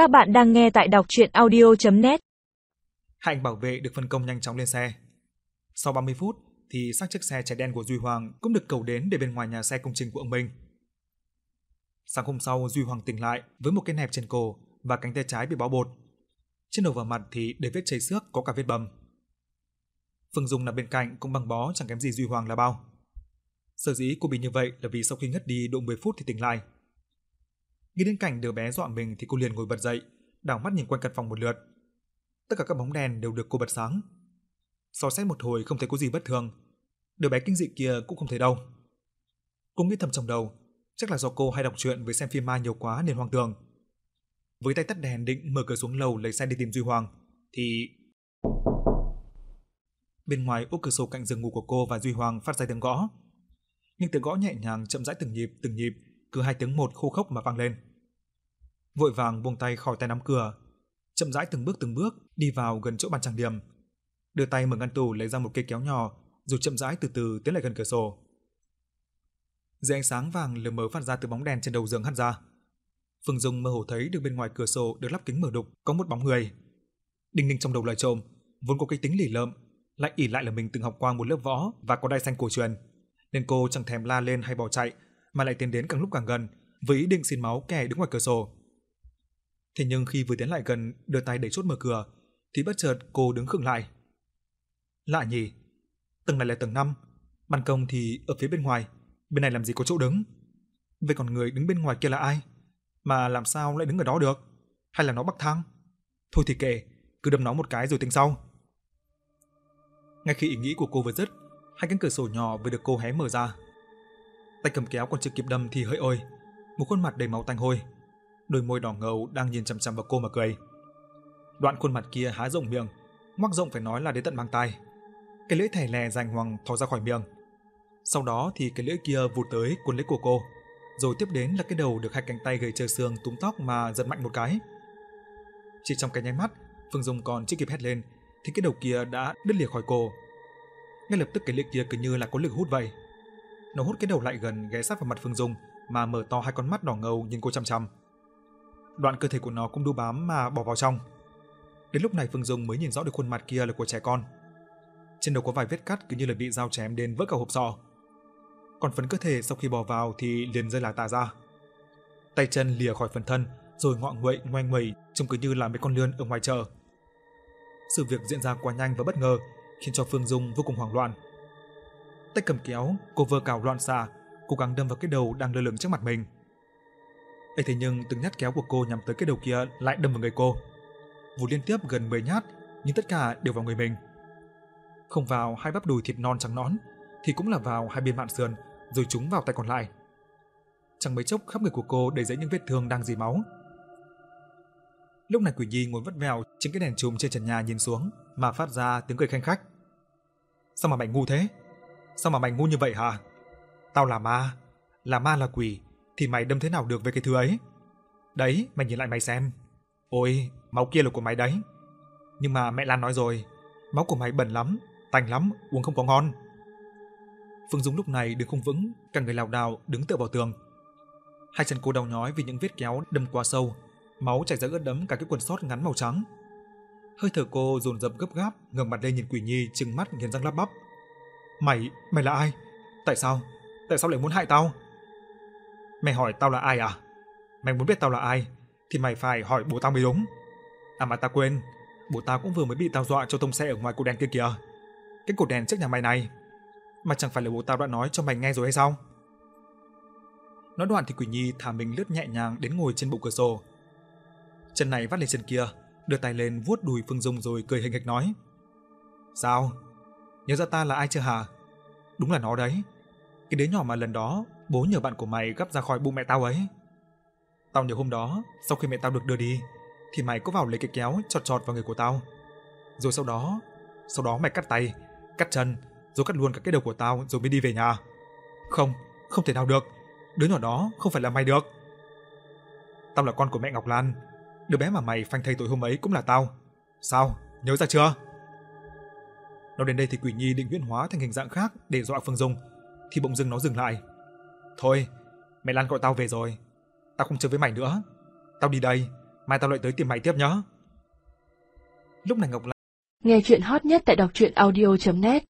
Các bạn đang nghe tại đọc chuyện audio.net Hai anh bảo vệ được phân công nhanh chóng lên xe. Sau 30 phút thì xác chiếc xe cháy đen của Duy Hoàng cũng được cầu đến để bên ngoài nhà xe công trình của ông Minh. Sáng hôm sau, Duy Hoàng tỉnh lại với một cái nẹp trên cổ và cánh tay trái bị bó bột. Trên đầu và mặt thì để vết chảy xước có cả vết bầm. Phương Dung nằm bên cạnh cũng băng bó chẳng kém gì Duy Hoàng là bao. Sở dĩ cô bị như vậy là vì sau khi ngất đi độ 10 phút thì tỉnh lại. Nghĩ đến cảnh đứa bé dọa mình thì cô liền ngồi bật dậy, đảo mắt nhìn quanh căn phòng một lượt. Tất cả các bóng đèn đều được cô bật sáng. So xét một hồi không thấy có gì bất thường. Đứa bé kinh dị kia cũng không thấy đâu. Cô nghĩ thầm trong đầu, chắc là do cô hay đọc truyện với xem phim ma nhiều quá nên hoang tưởng. Với tay tắt đèn định mở cửa xuống lầu lấy xe đi tìm Duy Hoàng, thì bên ngoài ô cửa sổ cạnh giường ngủ của cô và Duy Hoàng phát ra tiếng gõ. Nhưng tiếng gõ nhẹ nhàng chậm rãi từng nhịp, từng nhịp, cứ hai tiếng một khô khốc mà vang lên. Vội vàng buông tay khỏi tay nắm cửa, chậm rãi từng bước từng bước đi vào gần chỗ bàn trang điểm, đưa tay mở ngăn tủ lấy ra một cây kéo nhỏ, rồi chậm rãi từ từ tiến lại gần cửa sổ. Dưới ánh sáng vàng lờ mờ phát ra từ bóng đèn trên đầu giường hắt ra. Phương Dung mơ hồ thấy được bên ngoài cửa sổ được lắp kính mở đục có một bóng người. Đinh ninh trong đầu lời trộm, vốn có cái tính lì lợm, lại ỉ lại là mình từng học qua một lớp võ và có đai xanh cổ truyền, nên cô chẳng thèm la lên hay bỏ chạy, mà lại tiến đến càng lúc càng gần, với ý định xin máu kẻ đứng ngoài cửa sổ. Thế nhưng khi vừa tiến lại gần, đưa tay đẩy chốt mở cửa, thì bất chợt cô đứng khựng lại. Lạ nhỉ, tầng này là tầng 5, ban công thì ở phía bên ngoài, bên này làm gì có chỗ đứng? Vậy còn người đứng bên ngoài kia là ai? Mà làm sao lại đứng ở đó được? Hay là nó bắc thang? Thôi thì kệ, cứ đâm nó một cái rồi tính sau. Ngay khi ý nghĩ của cô vừa dứt, hai cánh cửa sổ nhỏ vừa được cô hé mở ra. Tay cầm kéo còn chưa kịp đâm thì hỡi ôi, một khuôn mặt đầy máu tanh hôi, đôi môi đỏ ngầu đang nhìn chằm chằm vào cô mà cười. Đoạn khuôn mặt kia há rộng miệng, ngoác rộng phải nói là đến tận mang tai. Cái lưỡi thẻ lè rành hoàng thò ra khỏi miệng. Sau đó thì cái lưỡi kia vụt tới cuốn lấy cổ cô, rồi tiếp đến là cái đầu được hai cánh tay gầy trơ xương túm tóc mà giật mạnh một cái. Chỉ trong cái nháy mắt, Phương Dung còn chưa kịp hét lên thì cái đầu kia đã đứt lìa khỏi cô Ngay lập tức cái lưỡi kia cứ như là có lực hút vậy. Nó hút cái đầu lại gần, ghé sát vào mặt Phương Dung, mà mở to hai con mắt đỏ ngầu nhìn cô chăm chăm. Đoạn cơ thể của nó cũng đu bám mà bỏ vào trong. Đến lúc này Phương Dung mới nhìn rõ được khuôn mặt kia là của trẻ con. Trên đầu có vài vết cắt cứ như là bị dao chém đến vỡ cả hộp sọ. Còn phần cơ thể sau khi bò vào thì liền rơi là tà ra. Tay chân lìa khỏi phần thân, rồi ngọ nguậy, ngoe nguẩy, trông cứ như là mấy con lươn ở ngoài chợ. Sự việc diễn ra quá nhanh và bất ngờ, khiến cho Phương Dung vô cùng hoảng loạn. Tay cầm kéo, cô vơ cào loạn xạ, cố gắng đâm vào cái đầu đang lơ lửng trước mặt mình. ấy thế nhưng từng nhát kéo của cô nhắm tới cái đầu kia lại đâm vào người cô. Vụt liên tiếp gần 10 nhát, nhưng tất cả đều vào người mình. Không vào hai bắp đùi thịt non trắng nõn, thì cũng là vào hai bên mạn sườn, rồi chúng vào tay còn lại. Chẳng mấy chốc khắp người của cô đầy dẫy những vết thương đang dì máu. Lúc này Quỷ Nhi ngồi vắt vẻo trên cái đèn chùm trên trần nhà nhìn xuống mà phát ra tiếng cười khanh khách. Sao mà mày ngu thế? Sao mà mày ngu như vậy hả? Tao là ma, là ma là quỷ, thì mày đâm thế nào được với cái thứ ấy? Đấy, mày nhìn lại mày xem. Ôi, máu kia là của mày đấy. Nhưng mà mẹ Lan nói rồi, máu của mày bẩn lắm, tanh lắm, uống không có ngon. Phương Dung lúc này đứng không vững, cả người lảo đảo đứng tựa vào tường. Hai chân cô đau nhói vì những vết kéo đâm quá sâu, máu chảy ra ướt đẫm cả cái quần sót ngắn màu trắng. Hơi thở cô dồn dập gấp gáp, ngẩng mặt lên nhìn Quỷ Nhi trừng mắt nghiến răng lắp bắp. Mày, mày là ai? Tại sao? Tại sao lại muốn hại tao? Mày hỏi tao là ai à? Mày muốn biết tao là ai thì mày phải hỏi bố tao mới đúng. À mà tao quên, bố tao cũng vừa mới bị tao dọa cho tông xe ở ngoài cột đèn kia kìa. Cái cột đèn trước nhà mày này. Mà chẳng phải là bố tao đã nói cho mày nghe rồi hay sao? Nói đoạn thì Quỷ Nhi thả mình lướt nhẹ nhàng đến ngồi trên bộ cửa sổ. Chân này vắt lên chân kia, đưa tay lên vuốt đùi Phương Dung rồi cười hình hịch nói. Sao? Nhớ ra ta là ai chưa hả? Đúng là nó đấy. Cái đứa nhỏ mà lần đó bố nhờ bạn của mày gấp ra khỏi bụng mẹ tao ấy. Tao nhớ hôm đó, sau khi mẹ tao được đưa đi, thì mày có vào lấy cái kéo chọt chọt vào người của tao. Rồi sau đó, sau đó mày cắt tay, cắt chân, rồi cắt luôn cả cái đầu của tao rồi mới đi về nhà. Không, không thể nào được. Đứa nhỏ đó không phải là mày được. Tao là con của mẹ Ngọc Lan. Đứa bé mà mày phanh thây tối hôm ấy cũng là tao. Sao? Nhớ ra chưa? Nó đến đây thì Quỷ Nhi định huyễn hóa thành hình dạng khác để dọa Phương Dung, thì bỗng dưng nó dừng lại. Thôi, mẹ Lan gọi tao về rồi. Tao không chơi với mày nữa. Tao đi đây, mai tao lại tới tìm mày tiếp nhá. Lúc này Ngọc Lan Nghe chuyện hot nhất tại đọc truyện audio.net